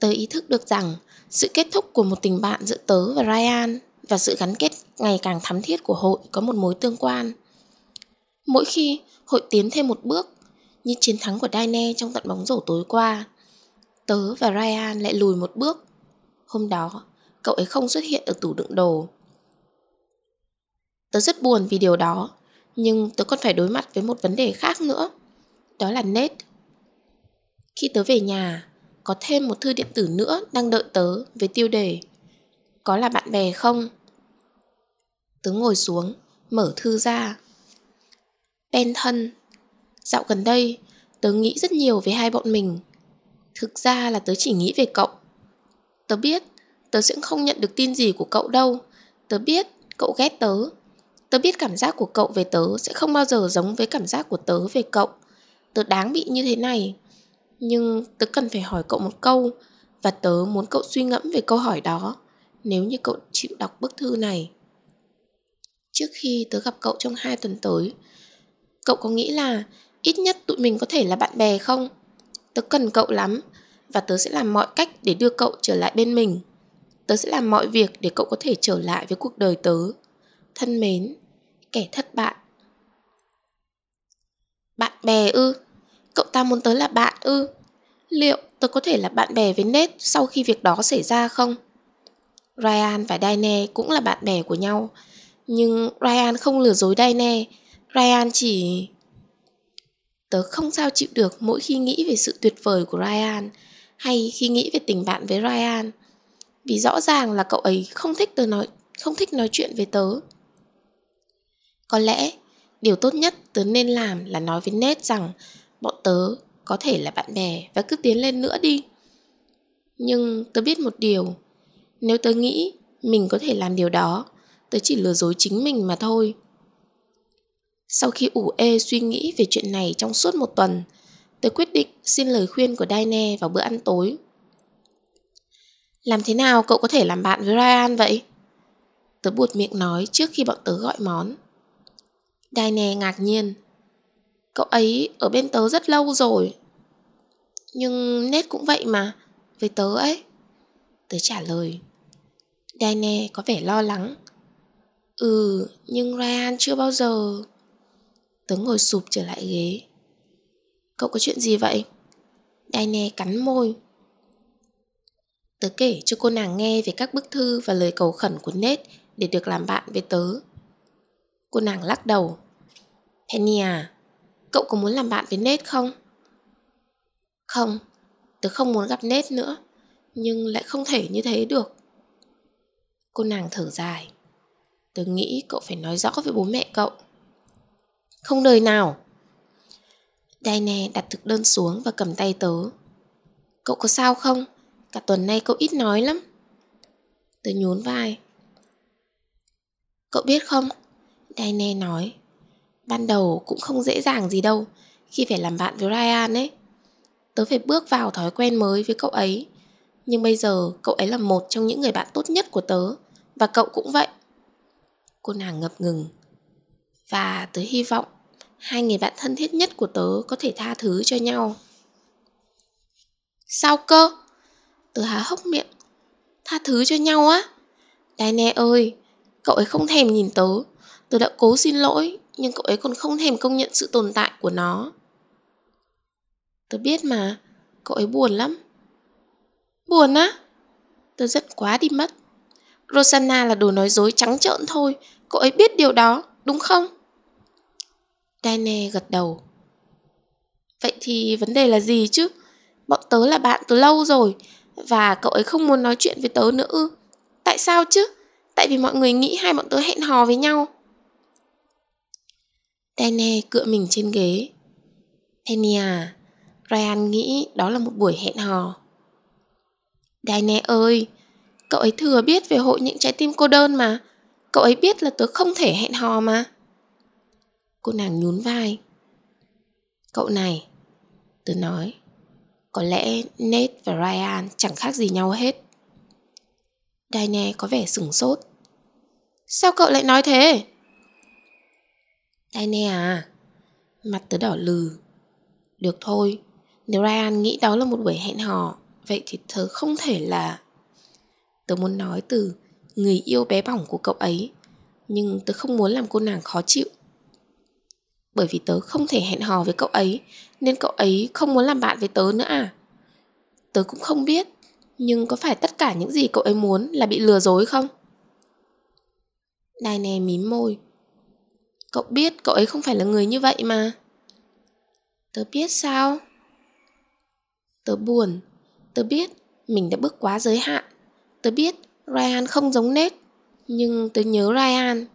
Tớ ý thức được rằng sự kết thúc của một tình bạn giữa tớ và Ryan và sự gắn kết ngày càng thắm thiết của hội có một mối tương quan. Mỗi khi hội tiến thêm một bước, như chiến thắng của Daine trong tận bóng rổ tối qua, tớ và Ryan lại lùi một bước. Hôm đó, cậu ấy không xuất hiện ở tủ đựng đồ. Tớ rất buồn vì điều đó, nhưng tớ còn phải đối mặt với một vấn đề khác nữa. Đó là Nate. Khi tớ về nhà, có thêm một thư điện tử nữa đang đợi tớ với tiêu đề Có là bạn bè không? Tớ ngồi xuống, mở thư ra. Ben thân, dạo gần đây, tớ nghĩ rất nhiều về hai bọn mình. Thực ra là tớ chỉ nghĩ về cậu. Tớ biết, tớ sẽ không nhận được tin gì của cậu đâu. Tớ biết, cậu ghét tớ. Tớ biết cảm giác của cậu về tớ sẽ không bao giờ giống với cảm giác của tớ về cậu. Tớ đáng bị như thế này. Nhưng tớ cần phải hỏi cậu một câu và tớ muốn cậu suy ngẫm về câu hỏi đó nếu như cậu chịu đọc bức thư này. Trước khi tớ gặp cậu trong hai tuần tới, cậu có nghĩ là ít nhất tụi mình có thể là bạn bè không? Tớ cần cậu lắm và tớ sẽ làm mọi cách để đưa cậu trở lại bên mình. Tớ sẽ làm mọi việc để cậu có thể trở lại với cuộc đời tớ. Thân mến, kẻ thất bại. Bạn bè ư? Cậu ta muốn tớ là bạn ư? Liệu tớ có thể là bạn bè với Ned sau khi việc đó xảy ra không? Ryan và Daine cũng là bạn bè của nhau. Nhưng Ryan không lừa dối Daine. Ryan chỉ... Tớ không sao chịu được mỗi khi nghĩ về sự tuyệt vời của Ryan hay khi nghĩ về tình bạn với Ryan. Vì rõ ràng là cậu ấy không thích tớ nói không thích nói chuyện với tớ. Có lẽ điều tốt nhất tớ nên làm là nói với Ned rằng bọn tớ có thể là bạn bè và cứ tiến lên nữa đi. Nhưng tớ biết một điều, nếu tớ nghĩ mình có thể làm điều đó, tớ chỉ lừa dối chính mình mà thôi. Sau khi ủ ê suy nghĩ về chuyện này trong suốt một tuần, tớ quyết định xin lời khuyên của Daine vào bữa ăn tối. Làm thế nào cậu có thể làm bạn với Ryan vậy? Tớ buột miệng nói trước khi bọn tớ gọi món. Daine ngạc nhiên. Cậu ấy ở bên tớ rất lâu rồi. Nhưng nét cũng vậy mà, với tớ ấy. Tớ trả lời. Daine có vẻ lo lắng. Ừ, nhưng Ryan chưa bao giờ... Tớ ngồi sụp trở lại ghế. Cậu có chuyện gì vậy? Daine cắn môi. Tớ kể cho cô nàng nghe về các bức thư và lời cầu khẩn của Nết để được làm bạn với tớ. Cô nàng lắc đầu. Penny à, cậu có muốn làm bạn với Nết không? Không, tớ không muốn gặp Nết nữa, nhưng lại không thể như thế được. Cô nàng thở dài. Tớ nghĩ cậu phải nói rõ với bố mẹ cậu. Không đời nào. Daine đặt thực đơn xuống và cầm tay tớ. Cậu có sao không? Cả tuần nay cậu ít nói lắm. Tớ nhún vai. Cậu biết không? Daine nói. Ban đầu cũng không dễ dàng gì đâu khi phải làm bạn với Ryan ấy. Tớ phải bước vào thói quen mới với cậu ấy. Nhưng bây giờ cậu ấy là một trong những người bạn tốt nhất của tớ. Và cậu cũng vậy. Cô nàng ngập ngừng. Và tớ hy vọng hai người bạn thân thiết nhất của tớ có thể tha thứ cho nhau. Sao cơ? Tớ há hốc miệng. Tha thứ cho nhau á? Daine ơi, cậu ấy không thèm nhìn tớ. Tớ đã cố xin lỗi, nhưng cậu ấy còn không thèm công nhận sự tồn tại của nó. Tớ biết mà, cậu ấy buồn lắm. Buồn á? Tớ giận quá đi mất. Rosanna là đồ nói dối trắng trợn thôi, cậu ấy biết điều đó, đúng không? Daine gật đầu. Vậy thì vấn đề là gì chứ? Bọn tớ là bạn từ lâu rồi, và cậu ấy không muốn nói chuyện với tớ nữa ư? Tại sao chứ? Tại vì mọi người nghĩ hai bọn tớ hẹn hò với nhau. Daine cựa mình trên ghế. Penny à, Ryan nghĩ đó là một buổi hẹn hò. Dane ơi, cậu ấy thừa biết về hội những trái tim cô đơn mà. Cậu ấy biết là tớ không thể hẹn hò mà. Cô nàng nhún vai. Cậu này, tớ nói, có lẽ Nate và Ryan chẳng khác gì nhau hết. Daine có vẻ sửng sốt. Sao cậu lại nói thế? Daine à, mặt tớ đỏ lừ. Được thôi, nếu Ryan nghĩ đó là một buổi hẹn hò Vậy thì tớ không thể là... Tớ muốn nói từ người yêu bé bỏng của cậu ấy, nhưng tớ không muốn làm cô nàng khó chịu. Bởi vì tớ không thể hẹn hò với cậu ấy, nên cậu ấy không muốn làm bạn với tớ nữa à? Tớ cũng không biết, nhưng có phải tất cả những gì cậu ấy muốn là bị lừa dối không? Đài mím môi. Cậu biết cậu ấy không phải là người như vậy mà. Tớ biết sao? Tớ buồn. Tớ biết mình đã bước quá giới hạn. Tớ biết Ryan không giống nết. Nhưng tớ nhớ Ryan.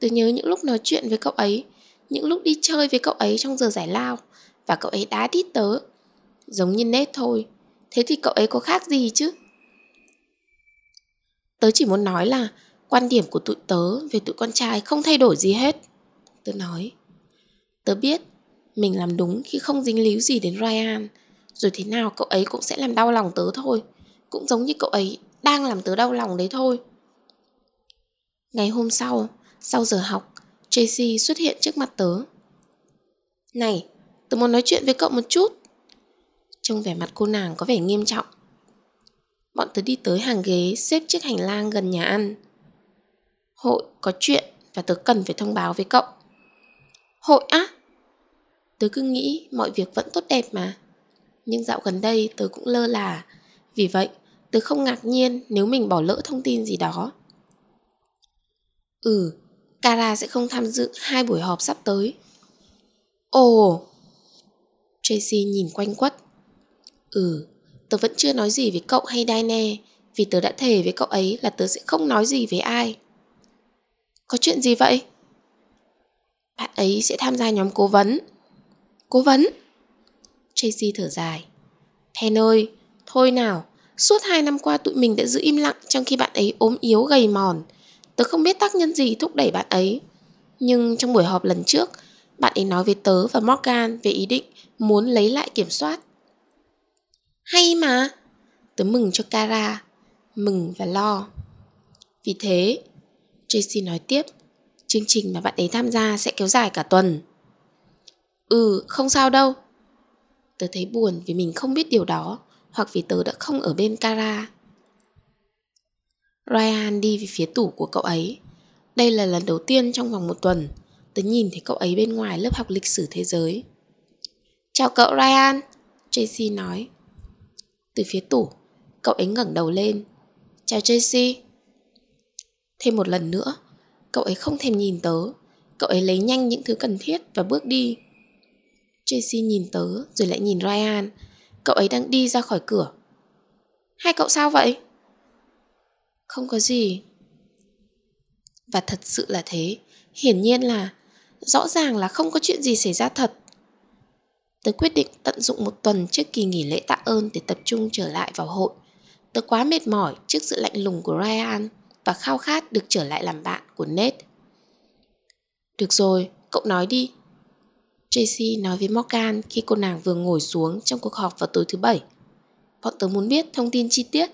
Tớ nhớ những lúc nói chuyện với cậu ấy. Những lúc đi chơi với cậu ấy trong giờ giải lao. Và cậu ấy đá đít tớ. Giống như nết thôi. Thế thì cậu ấy có khác gì chứ? Tớ chỉ muốn nói là quan điểm của tụi tớ về tụi con trai không thay đổi gì hết. Tớ nói. Tớ biết mình làm đúng khi không dính líu gì đến Ryan. Rồi thế nào cậu ấy cũng sẽ làm đau lòng tớ thôi. Cũng giống như cậu ấy đang làm tớ đau lòng đấy thôi. Ngày hôm sau, sau giờ học, Tracy xuất hiện trước mặt tớ. Này, tớ muốn nói chuyện với cậu một chút. Trông vẻ mặt cô nàng có vẻ nghiêm trọng. Bọn tớ đi tới hàng ghế xếp chiếc hành lang gần nhà ăn. Hội có chuyện và tớ cần phải thông báo với cậu. Hội á? Tớ cứ nghĩ mọi việc vẫn tốt đẹp mà. Nhưng dạo gần đây tớ cũng lơ là. Vì vậy, tớ không ngạc nhiên nếu mình bỏ lỡ thông tin gì đó. Ừ, Kara sẽ không tham dự hai buổi họp sắp tới. Ồ! Tracy nhìn quanh quất. Ừ, tớ vẫn chưa nói gì với cậu hay Daine vì tớ đã thề với cậu ấy là tớ sẽ không nói gì với ai. Có chuyện gì vậy? Bạn ấy sẽ tham gia nhóm cố vấn. Cố vấn? Tracy thở dài. Pen ơi, thôi nào, suốt hai năm qua tụi mình đã giữ im lặng trong khi bạn ấy ốm yếu gầy mòn. Tớ không biết tác nhân gì thúc đẩy bạn ấy. Nhưng trong buổi họp lần trước, bạn ấy nói với tớ và Morgan về ý định muốn lấy lại kiểm soát. Hay mà! Tớ mừng cho Kara, mừng và lo. Vì thế, Tracy nói tiếp, chương trình mà bạn ấy tham gia sẽ kéo dài cả tuần. Ừ, không sao đâu. Tớ thấy buồn vì mình không biết điều đó, hoặc vì tớ đã không ở bên Kara. Ryan đi về phía tủ của cậu ấy. Đây là lần đầu tiên trong vòng một tuần, tớ nhìn thấy cậu ấy bên ngoài lớp học lịch sử thế giới. Chào cậu Ryan, Tracy nói. Từ phía tủ, cậu ấy ngẩng đầu lên. Chào Tracy. Thêm một lần nữa, cậu ấy không thèm nhìn tớ. Cậu ấy lấy nhanh những thứ cần thiết và bước đi. Tracy nhìn tớ rồi lại nhìn Ryan. Cậu ấy đang đi ra khỏi cửa. Hai cậu sao vậy? Không có gì. Và thật sự là thế. Hiển nhiên là, rõ ràng là không có chuyện gì xảy ra thật. Tớ quyết định tận dụng một tuần trước kỳ nghỉ lễ tạ ơn để tập trung trở lại vào hội. Tớ quá mệt mỏi trước sự lạnh lùng của Ryan và khao khát được trở lại làm bạn của Ned. Được rồi, cậu nói đi. Tracy nói với Morgan khi cô nàng vừa ngồi xuống trong cuộc họp vào tối thứ bảy. Bọn tớ muốn biết thông tin chi tiết.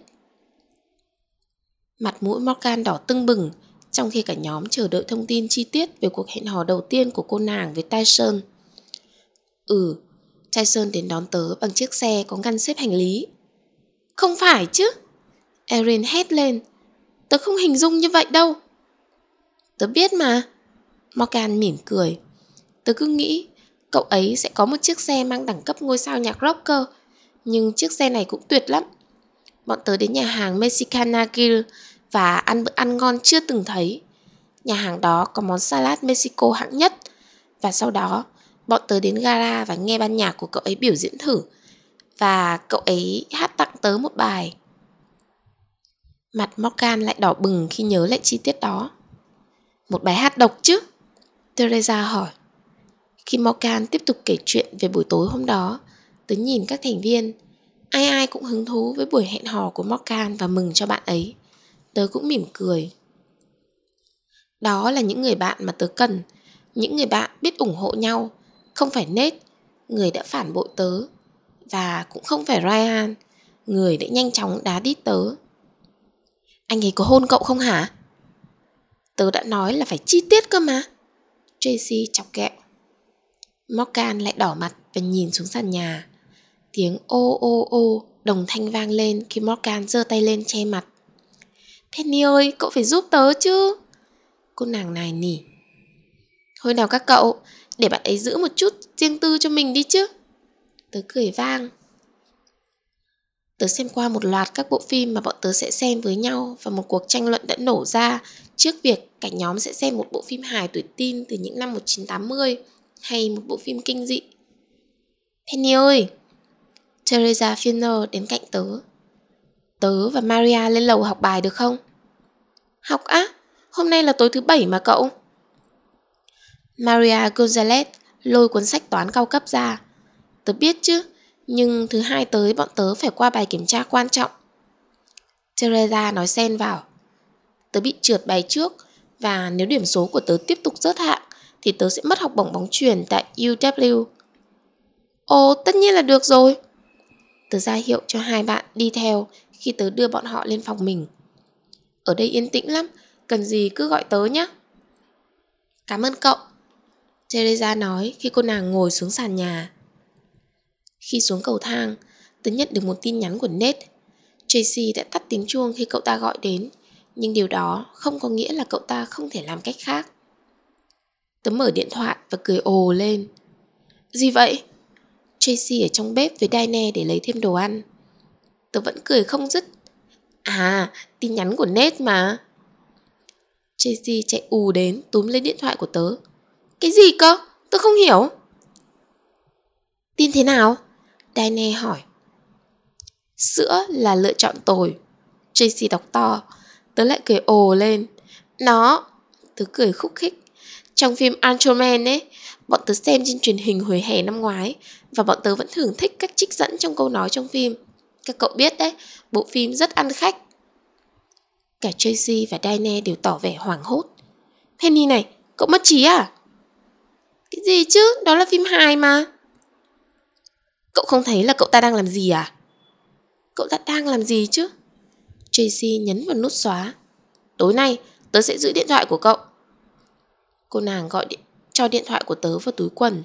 Mặt mũi Morgan đỏ tưng bừng, trong khi cả nhóm chờ đợi thông tin chi tiết về cuộc hẹn hò đầu tiên của cô nàng với Tyson. Ừ, Tyson đến đón tớ bằng chiếc xe có ngăn xếp hành lý. Không phải chứ? Erin hét lên. Tớ không hình dung như vậy đâu. Tớ biết mà. Morgan mỉm cười. Tớ cứ nghĩ cậu ấy sẽ có một chiếc xe mang đẳng cấp ngôi sao nhạc rocker. Nhưng chiếc xe này cũng tuyệt lắm. Bọn tớ đến nhà hàng Mexicana Grill và ăn bữa ăn ngon chưa từng thấy. Nhà hàng đó có món salad Mexico hạng nhất. Và sau đó, bọn tớ đến gara và nghe ban nhạc của cậu ấy biểu diễn thử. Và cậu ấy hát tặng tớ một bài. Mặt Morgan lại đỏ bừng khi nhớ lại chi tiết đó. Một bài hát độc chứ? Teresa hỏi. Khi Morgan tiếp tục kể chuyện về buổi tối hôm đó, tớ nhìn các thành viên. Ai ai cũng hứng thú với buổi hẹn hò của Morgan và mừng cho bạn ấy. Tớ cũng mỉm cười. Đó là những người bạn mà tớ cần, những người bạn biết ủng hộ nhau, không phải Nate, người đã phản bội tớ, và cũng không phải Ryan, người đã nhanh chóng đá đít tớ. Anh ấy có hôn cậu không hả? Tớ đã nói là phải chi tiết cơ mà. Tracy chọc kẹo. Morgan lại đỏ mặt và nhìn xuống sàn nhà. Tiếng ô ô ô Đồng thanh vang lên khi Morgan giơ tay lên che mặt. Penny ơi, cậu phải giúp tớ chứ. Cô nàng này nỉ. Thôi nào các cậu, để bạn ấy giữ một chút riêng tư cho mình đi chứ. Tớ cười vang. Tớ xem qua một loạt các bộ phim mà bọn tớ sẽ xem với nhau và một cuộc tranh luận đã nổ ra trước việc cả nhóm sẽ xem một bộ phim hài tuổi teen từ những năm 1980 hay một bộ phim kinh dị. Penny ơi! Teresa Finner đến cạnh tớ. Tớ và Maria lên lầu học bài được không? Học á? Hôm nay là tối thứ bảy mà cậu. Maria Gonzalez lôi cuốn sách toán cao cấp ra. Tớ biết chứ, nhưng thứ hai tới bọn tớ phải qua bài kiểm tra quan trọng. Teresa nói xen vào. Tớ bị trượt bài trước và nếu điểm số của tớ tiếp tục rớt hạng thì tớ sẽ mất học bổng bóng truyền tại UW. Ồ, tất nhiên là được rồi. Tớ ra hiệu cho hai bạn đi theo khi tớ đưa bọn họ lên phòng mình. Ở đây yên tĩnh lắm, cần gì cứ gọi tớ nhé. Cảm ơn cậu. Teresa nói khi cô nàng ngồi xuống sàn nhà. Khi xuống cầu thang, tớ nhận được một tin nhắn của Nate. Tracy đã tắt tiếng chuông khi cậu ta gọi đến, nhưng điều đó không có nghĩa là cậu ta không thể làm cách khác. Tớ mở điện thoại và cười ồ lên. Gì vậy? Tracy ở trong bếp với Diane để lấy thêm đồ ăn. Tớ vẫn cười không dứt. À, tin nhắn của Nate mà. Tracy chạy ù đến túm lấy điện thoại của tớ. Cái gì cơ? Tớ không hiểu. Tin thế nào? Diane hỏi. Sữa là lựa chọn tồi. Tracy đọc to. Tớ lại cười ồ lên. Nó. Tớ cười khúc khích. Trong phim Ultraman ấy, bọn tớ xem trên truyền hình hồi hè năm ngoái và bọn tớ vẫn thường thích cách trích dẫn trong câu nói trong phim. Các cậu biết đấy, bộ phim rất ăn khách. Cả Tracy và Diane đều tỏ vẻ hoảng hốt. Penny này, cậu mất trí à? Cái gì chứ, đó là phim hài mà. Cậu không thấy là cậu ta đang làm gì à? Cậu ta đang làm gì chứ? Tracy nhấn vào nút xóa. Tối nay, tớ sẽ giữ điện thoại của cậu. Cô nàng gọi điện, cho điện thoại của tớ vào túi quần.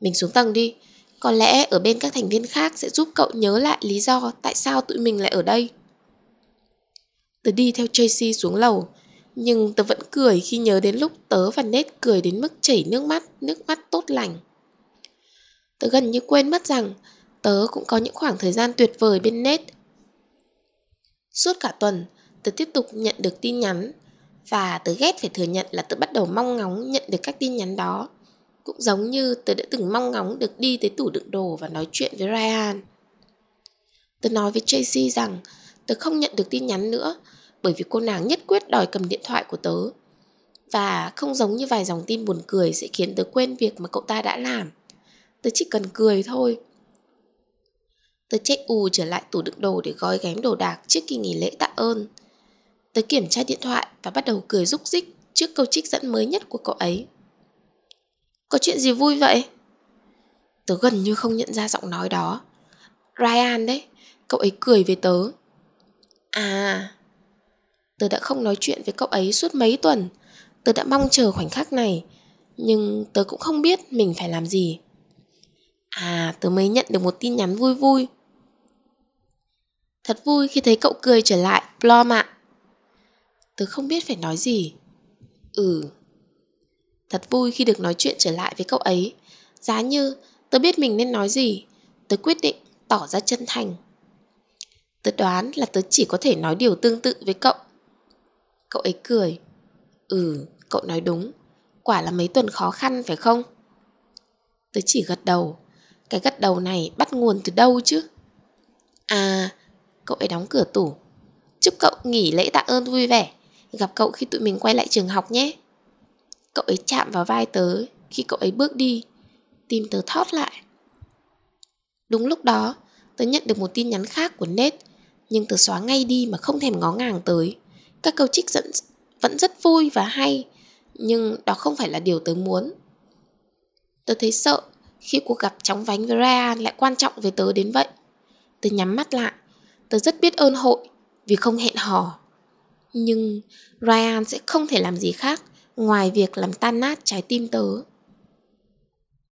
Mình xuống tầng đi, có lẽ ở bên các thành viên khác sẽ giúp cậu nhớ lại lý do tại sao tụi mình lại ở đây. Tớ đi theo Tracy xuống lầu, nhưng tớ vẫn cười khi nhớ đến lúc tớ và Nết cười đến mức chảy nước mắt, nước mắt tốt lành. Tớ gần như quên mất rằng tớ cũng có những khoảng thời gian tuyệt vời bên Nate. Suốt cả tuần, tớ tiếp tục nhận được tin nhắn và tớ ghét phải thừa nhận là tớ bắt đầu mong ngóng nhận được các tin nhắn đó. Cũng giống như tớ đã từng mong ngóng được đi tới tủ đựng đồ và nói chuyện với Ryan. Tớ nói với Tracy rằng tớ không nhận được tin nhắn nữa bởi vì cô nàng nhất quyết đòi cầm điện thoại của tớ. Và không giống như vài dòng tin buồn cười sẽ khiến tớ quên việc mà cậu ta đã làm. Tớ chỉ cần cười thôi. Tớ chạy ù trở lại tủ đựng đồ để gói ghém đồ đạc trước kỳ nghỉ lễ tạ ơn. Tớ kiểm tra điện thoại và bắt đầu cười rúc rích trước câu trích dẫn mới nhất của cậu ấy. Có chuyện gì vui vậy? Tớ gần như không nhận ra giọng nói đó. Ryan đấy, cậu ấy cười với tớ. À, tớ đã không nói chuyện với cậu ấy suốt mấy tuần. Tớ đã mong chờ khoảnh khắc này, nhưng tớ cũng không biết mình phải làm gì. À, tớ mới nhận được một tin nhắn vui vui. Thật vui khi thấy cậu cười trở lại, Blom ạ. Tớ không biết phải nói gì. Ừ. Thật vui khi được nói chuyện trở lại với cậu ấy. Giá như tớ biết mình nên nói gì, tớ quyết định tỏ ra chân thành. Tớ đoán là tớ chỉ có thể nói điều tương tự với cậu. Cậu ấy cười. Ừ, cậu nói đúng. Quả là mấy tuần khó khăn phải không? Tớ chỉ gật đầu. Cái gật đầu này bắt nguồn từ đâu chứ? À, cậu ấy đóng cửa tủ. Chúc cậu nghỉ lễ tạ ơn vui vẻ. Gặp cậu khi tụi mình quay lại trường học nhé. Cậu ấy chạm vào vai tớ khi cậu ấy bước đi. Tim tớ thót lại. Đúng lúc đó, tớ nhận được một tin nhắn khác của Nết, nhưng tớ xóa ngay đi mà không thèm ngó ngàng tới. Các câu trích dẫn vẫn rất vui và hay, nhưng đó không phải là điều tớ muốn. Tớ thấy sợ khi cuộc gặp chóng vánh với Ryan lại quan trọng với tớ đến vậy. Tớ nhắm mắt lại, tớ rất biết ơn hội vì không hẹn hò. Nhưng Ryan sẽ không thể làm gì khác ngoài việc làm tan nát trái tim tớ.